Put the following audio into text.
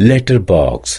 letterbox.